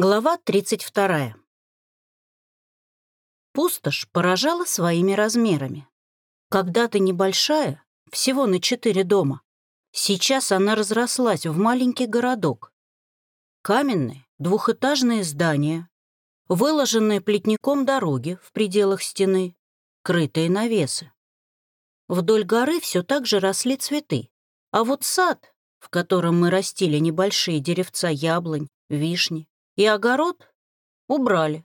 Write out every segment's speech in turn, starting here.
Глава 32. Пустошь поражала своими размерами. Когда-то небольшая, всего на четыре дома, сейчас она разрослась в маленький городок. Каменные, двухэтажные здания, выложенные плетником дороги в пределах стены, крытые навесы. Вдоль горы все так же росли цветы, а вот сад, в котором мы растили небольшие деревца яблонь, вишни, и огород убрали,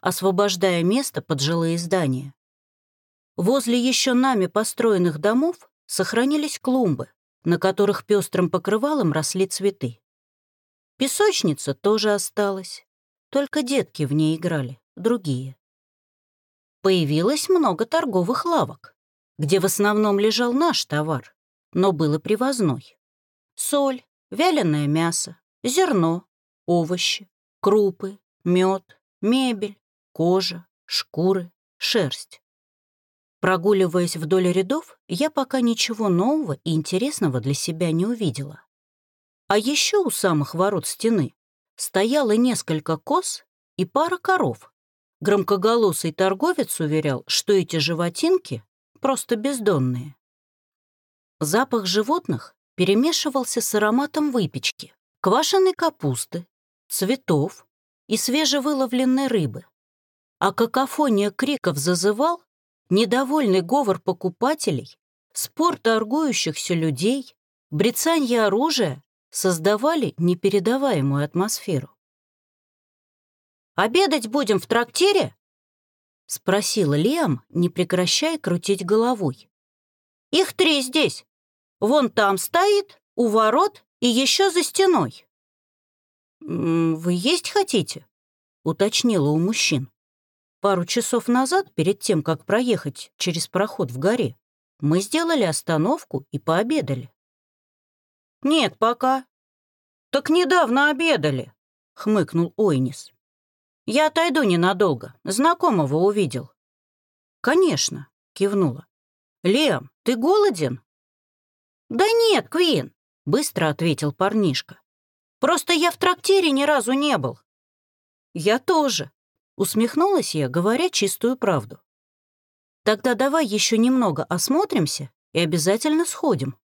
освобождая место под жилые здания. Возле еще нами построенных домов сохранились клумбы, на которых пестрым покрывалом росли цветы. Песочница тоже осталась, только детки в ней играли, другие. Появилось много торговых лавок, где в основном лежал наш товар, но был и привозной. Соль, вяленое мясо, зерно, овощи, крупы, мед, мебель, кожа, шкуры, шерсть. Прогуливаясь вдоль рядов, я пока ничего нового и интересного для себя не увидела. А еще у самых ворот стены стояло несколько коз и пара коров. Громкоголосый торговец уверял, что эти животинки просто бездонные. Запах животных перемешивался с ароматом выпечки, квашеной капусты, цветов и свежевыловленной рыбы. А какофония криков зазывал недовольный говор покупателей, спор торгующихся людей, брецанье оружия создавали непередаваемую атмосферу. «Обедать будем в трактире?» — спросил Лиам, не прекращая крутить головой. «Их три здесь. Вон там стоит, у ворот и еще за стеной». «Вы есть хотите?» — уточнила у мужчин. Пару часов назад, перед тем, как проехать через проход в горе, мы сделали остановку и пообедали. «Нет пока». «Так недавно обедали», — хмыкнул Ойнис. «Я отойду ненадолго. Знакомого увидел». «Конечно», — кивнула. «Лем, ты голоден?» «Да нет, Квин», — быстро ответил парнишка. Просто я в трактире ни разу не был». «Я тоже», — усмехнулась я, говоря чистую правду. «Тогда давай еще немного осмотримся и обязательно сходим».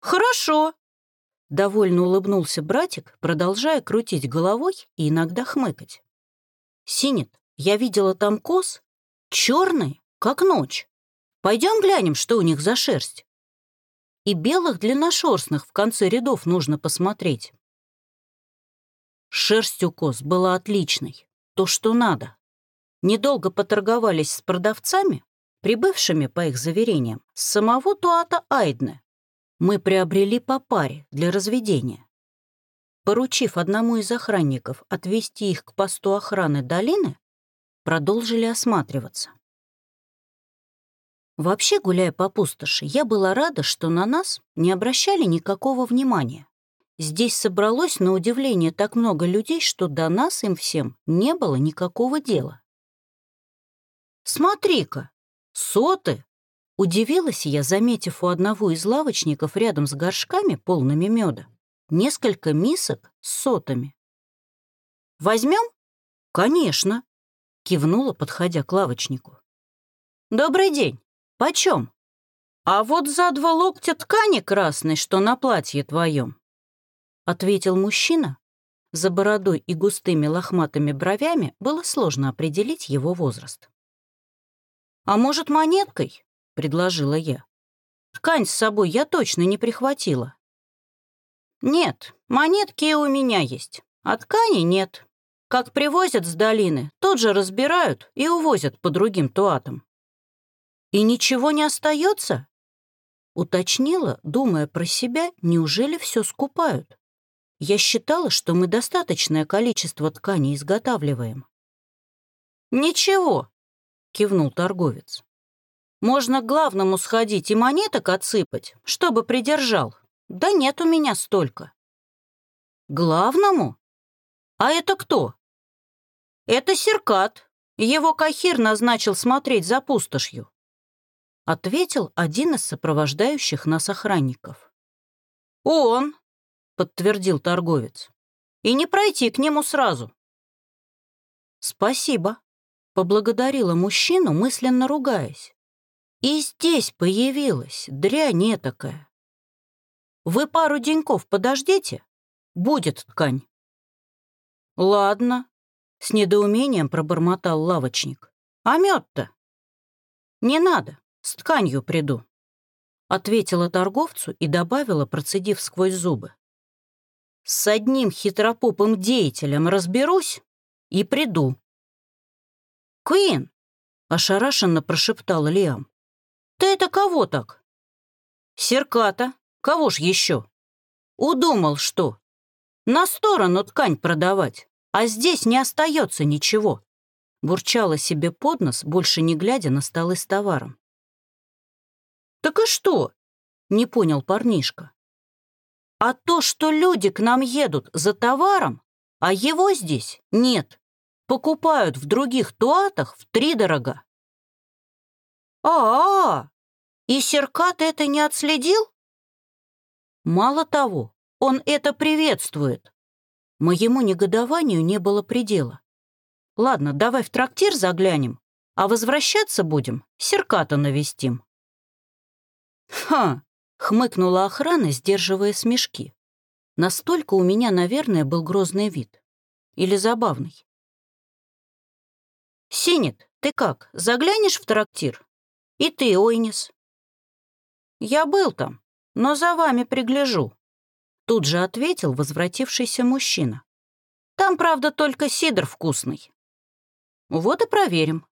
«Хорошо», — довольно улыбнулся братик, продолжая крутить головой и иногда хмыкать. «Синет, я видела там коз, черные, как ночь. Пойдем глянем, что у них за шерсть. И белых длинношерстных в конце рядов нужно посмотреть. Шерсть у коз была отличной, то, что надо. Недолго поторговались с продавцами, прибывшими, по их заверениям, с самого Туата Айдне. Мы приобрели по паре для разведения. Поручив одному из охранников отвести их к посту охраны долины, продолжили осматриваться. Вообще, гуляя по пустоши, я была рада, что на нас не обращали никакого внимания. Здесь собралось, на удивление, так много людей, что до нас им всем не было никакого дела. «Смотри-ка, соты!» Удивилась я, заметив у одного из лавочников рядом с горшками, полными меда, несколько мисок с сотами. «Возьмем?» «Конечно», — кивнула, подходя к лавочнику. «Добрый день. Почем?» «А вот за два локтя ткани красной, что на платье твоем, ответил мужчина. За бородой и густыми лохматыми бровями было сложно определить его возраст. «А может, монеткой?» — предложила я. «Ткань с собой я точно не прихватила». «Нет, монетки у меня есть, а ткани нет. Как привозят с долины, тут же разбирают и увозят по другим туатам». «И ничего не остается?» Уточнила, думая про себя, неужели все скупают? Я считала, что мы достаточное количество ткани изготавливаем. «Ничего», — кивнул торговец. «Можно к главному сходить и монеток отсыпать, чтобы придержал. Да нет у меня столько». «Главному? А это кто?» «Это Серкат. Его Кахир назначил смотреть за пустошью», — ответил один из сопровождающих нас охранников. «Он, подтвердил торговец. «И не пройти к нему сразу. «Спасибо», — поблагодарила мужчину, мысленно ругаясь. «И здесь появилась дрянь такая. Вы пару деньков подождите, будет ткань». «Ладно», — с недоумением пробормотал лавочник. «А мед-то?» «Не надо, с тканью приду», — ответила торговцу и добавила, процедив сквозь зубы. «С одним хитропопым деятелем разберусь и приду». «Куин!» — ошарашенно прошептал Лиам. «Ты это кого так?» «Серката. Кого ж еще?» «Удумал, что? На сторону ткань продавать, а здесь не остается ничего». Бурчала себе под нос, больше не глядя на столы с товаром. «Так и что?» — не понял парнишка. «А то, что люди к нам едут за товаром, а его здесь нет, покупают в других туатах в три дорога. а а, И Серкат это не отследил?» Мало того, он это приветствует. Моему негодованию не было предела. Ладно, давай в трактир заглянем, а возвращаться будем, Серката навестим. «Ха!» — хмыкнула охрана, сдерживая смешки. Настолько у меня, наверное, был грозный вид. Или забавный. «Синет, ты как, заглянешь в трактир? И ты, Ойнис?» «Я был там, но за вами пригляжу», — тут же ответил возвратившийся мужчина. «Там, правда, только сидр вкусный». «Вот и проверим».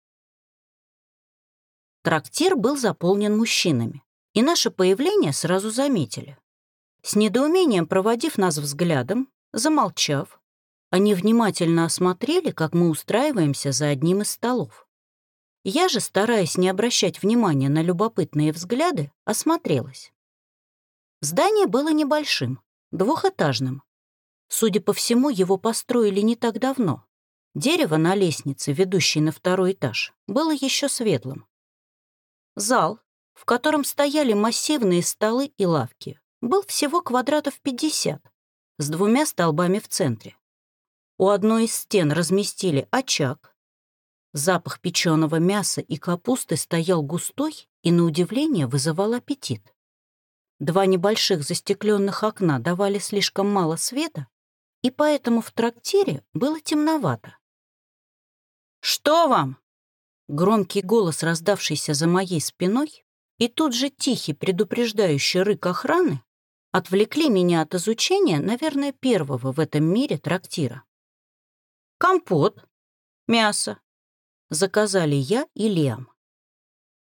Трактир был заполнен мужчинами и наше появление сразу заметили. С недоумением проводив нас взглядом, замолчав, они внимательно осмотрели, как мы устраиваемся за одним из столов. Я же, стараясь не обращать внимания на любопытные взгляды, осмотрелась. Здание было небольшим, двухэтажным. Судя по всему, его построили не так давно. Дерево на лестнице, ведущей на второй этаж, было еще светлым. Зал, в котором стояли массивные столы и лавки, был всего квадратов 50, с двумя столбами в центре. У одной из стен разместили очаг. Запах печеного мяса и капусты стоял густой и, на удивление, вызывал аппетит. Два небольших застекленных окна давали слишком мало света, и поэтому в трактире было темновато. «Что вам?» Громкий голос, раздавшийся за моей спиной, и тут же тихий предупреждающий рык охраны отвлекли меня от изучения, наверное, первого в этом мире трактира. «Компот, мясо», — заказали я и Лиам.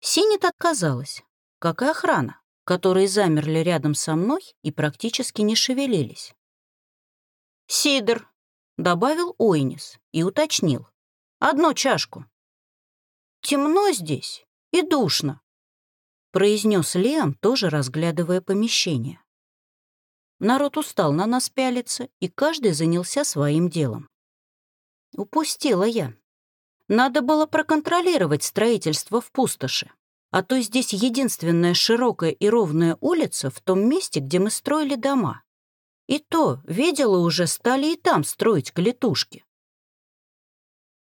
Синет отказалась, как и охрана, которые замерли рядом со мной и практически не шевелились. «Сидр», — добавил Ойнис и уточнил. «Одну чашку». «Темно здесь и душно», произнес Лиам, тоже разглядывая помещение. Народ устал на нас пялиться, и каждый занялся своим делом. Упустила я. Надо было проконтролировать строительство в пустоши, а то здесь единственная широкая и ровная улица в том месте, где мы строили дома. И то, видела уже, стали и там строить клетушки.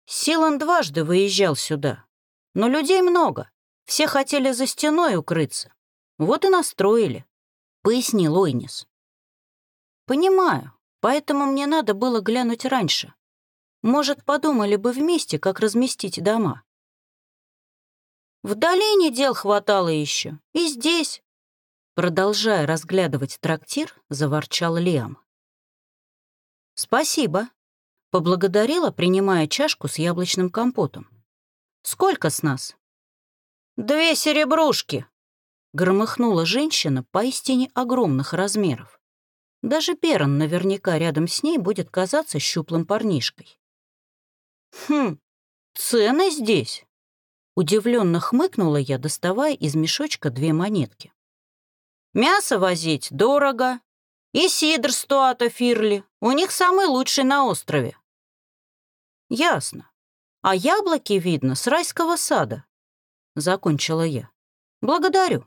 Силан дважды выезжал сюда, но людей много, все хотели за стеной укрыться. Вот и настроили», — пояснил Ойнис. «Понимаю, поэтому мне надо было глянуть раньше. Может, подумали бы вместе, как разместить дома». «В долине дел хватало еще, и здесь», Продолжая разглядывать трактир, заворчал Лиам. «Спасибо», — поблагодарила, принимая чашку с яблочным компотом. «Сколько с нас?» «Две серебрушки!» — громыхнула женщина поистине огромных размеров. Даже Перон наверняка рядом с ней будет казаться щуплым парнишкой. «Хм, цены здесь!» Удивленно хмыкнула я, доставая из мешочка две монетки. «Мясо возить дорого. И сидр стоата фирли. У них самый лучший на острове». «Ясно. А яблоки видно с райского сада. — закончила я. «Благодарю».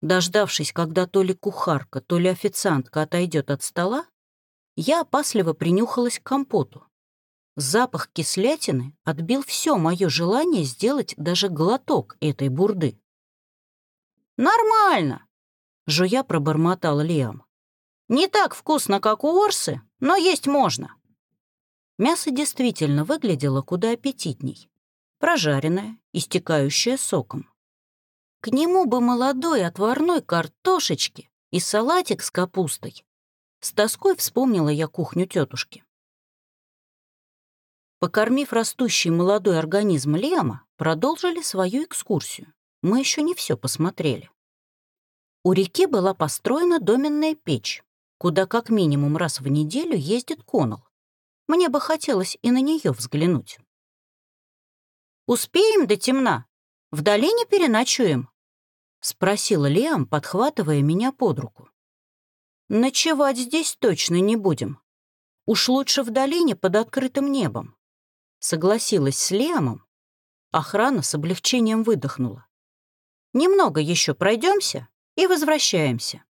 Дождавшись, когда то ли кухарка, то ли официантка отойдет от стола, я опасливо принюхалась к компоту. Запах кислятины отбил все мое желание сделать даже глоток этой бурды. «Нормально!» — жуя пробормотал Лиам. «Не так вкусно, как у Орсы, но есть можно». Мясо действительно выглядело куда аппетитней. Прожаренное, истекающее соком. К нему бы молодой отварной картошечки и салатик с капустой. С тоской вспомнила я кухню тетушки. Покормив растущий молодой организм Лема, продолжили свою экскурсию. Мы еще не все посмотрели. У реки была построена доменная печь, куда как минимум раз в неделю ездит Конал. Мне бы хотелось и на нее взглянуть. «Успеем до темна? В долине переночуем?» — спросила Лиам, подхватывая меня под руку. «Ночевать здесь точно не будем. Уж лучше в долине под открытым небом согласилась с Лиамом, охрана с облегчением выдохнула. «Немного еще пройдемся и возвращаемся».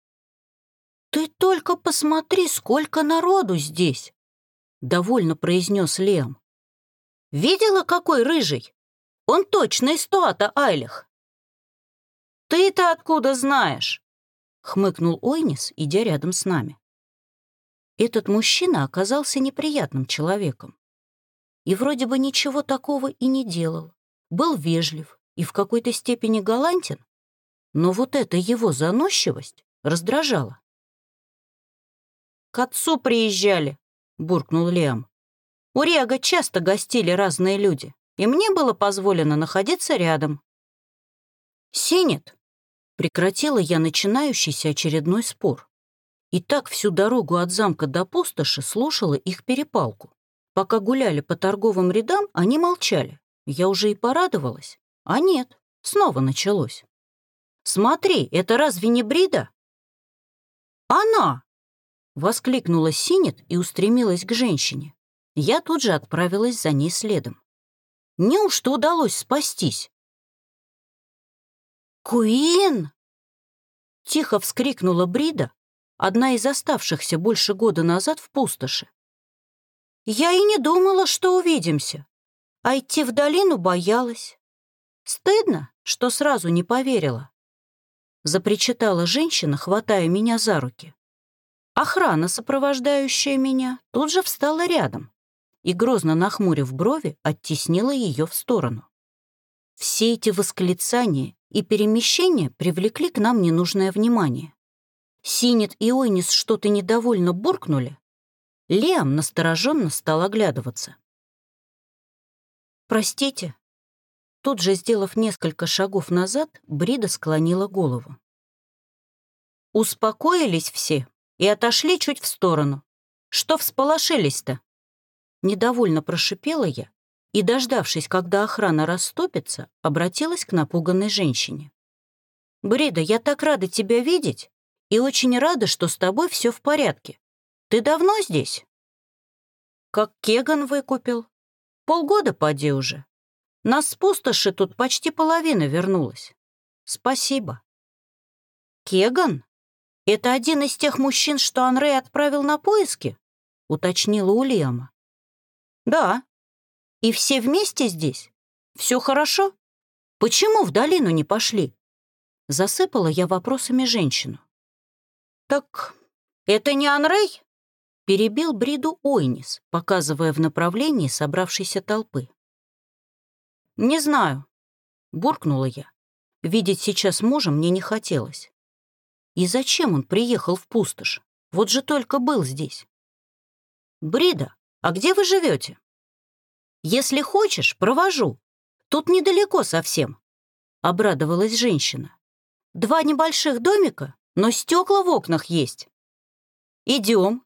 «Ты только посмотри, сколько народу здесь!» — довольно произнес Лиам. «Видела, какой рыжий? Он точно из Туата Айлих!» «Ты-то откуда знаешь?» — хмыкнул Ойнис, идя рядом с нами. Этот мужчина оказался неприятным человеком и вроде бы ничего такого и не делал. Был вежлив и в какой-то степени галантен, но вот эта его заносчивость раздражала. «К отцу приезжали», — буркнул Лиам. «У Рега часто гостили разные люди, и мне было позволено находиться рядом». «Синет», — прекратила я начинающийся очередной спор. И так всю дорогу от замка до пустоши слушала их перепалку. Пока гуляли по торговым рядам, они молчали. Я уже и порадовалась. А нет, снова началось. «Смотри, это разве не Брида?» «Она!» — воскликнула Синет и устремилась к женщине. Я тут же отправилась за ней следом. Неужто удалось спастись? «Куин!» Тихо вскрикнула Брида, одна из оставшихся больше года назад в пустоши. Я и не думала, что увидимся. А идти в долину боялась. Стыдно, что сразу не поверила. Запричитала женщина, хватая меня за руки. Охрана, сопровождающая меня, тут же встала рядом и, грозно нахмурив брови, оттеснила ее в сторону. Все эти восклицания и перемещения привлекли к нам ненужное внимание. Синет и Ойнис что-то недовольно буркнули, Лиам настороженно стал оглядываться. «Простите». Тут же, сделав несколько шагов назад, Брида склонила голову. Успокоились все и отошли чуть в сторону. Что всполошились-то? Недовольно прошипела я и, дождавшись, когда охрана расступится, обратилась к напуганной женщине. «Брида, я так рада тебя видеть и очень рада, что с тобой все в порядке. Ты давно здесь? Как Кеган выкупил. Полгода поди уже. Нас с пустоши тут почти половина вернулась. Спасибо. Кеган? Это один из тех мужчин, что Анрей отправил на поиски? Уточнила Ульяма. Да. И все вместе здесь? Все хорошо? Почему в долину не пошли? Засыпала я вопросами женщину. Так это не Анрей? перебил Бриду Ойнис, показывая в направлении собравшейся толпы. «Не знаю», — буркнула я. Видеть сейчас мужа мне не хотелось. И зачем он приехал в пустошь? Вот же только был здесь. «Брида, а где вы живете? «Если хочешь, провожу. Тут недалеко совсем», — обрадовалась женщина. «Два небольших домика, но стекла в окнах есть». «Идем»,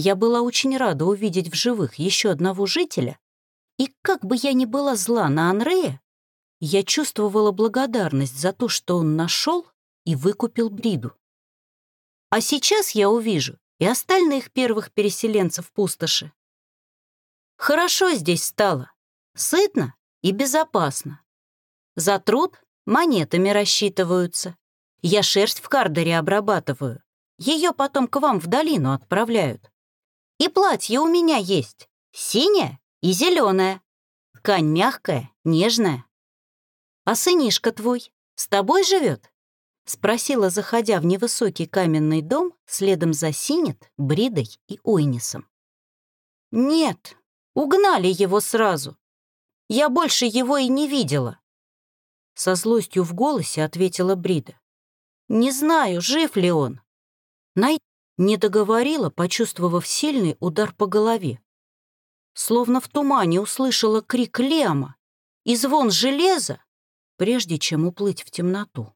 я была очень рада увидеть в живых еще одного жителя, и как бы я ни была зла на Анрея, я чувствовала благодарность за то, что он нашел и выкупил Бриду. А сейчас я увижу и остальных первых переселенцев пустоши. Хорошо здесь стало, сытно и безопасно. За труд монетами рассчитываются. Я шерсть в кардере обрабатываю. Ее потом к вам в долину отправляют. И платье у меня есть. Синяя и зеленая. Ткань мягкая, нежная. А сынишка твой с тобой живет? Спросила, заходя в невысокий каменный дом следом за Синет, Бридой и Ойнисом. Нет, угнали его сразу. Я больше его и не видела. Со злостью в голосе ответила Брида. Не знаю, жив ли он. Най не договорила, почувствовав сильный удар по голове. Словно в тумане услышала крик Лема и звон железа, прежде чем уплыть в темноту.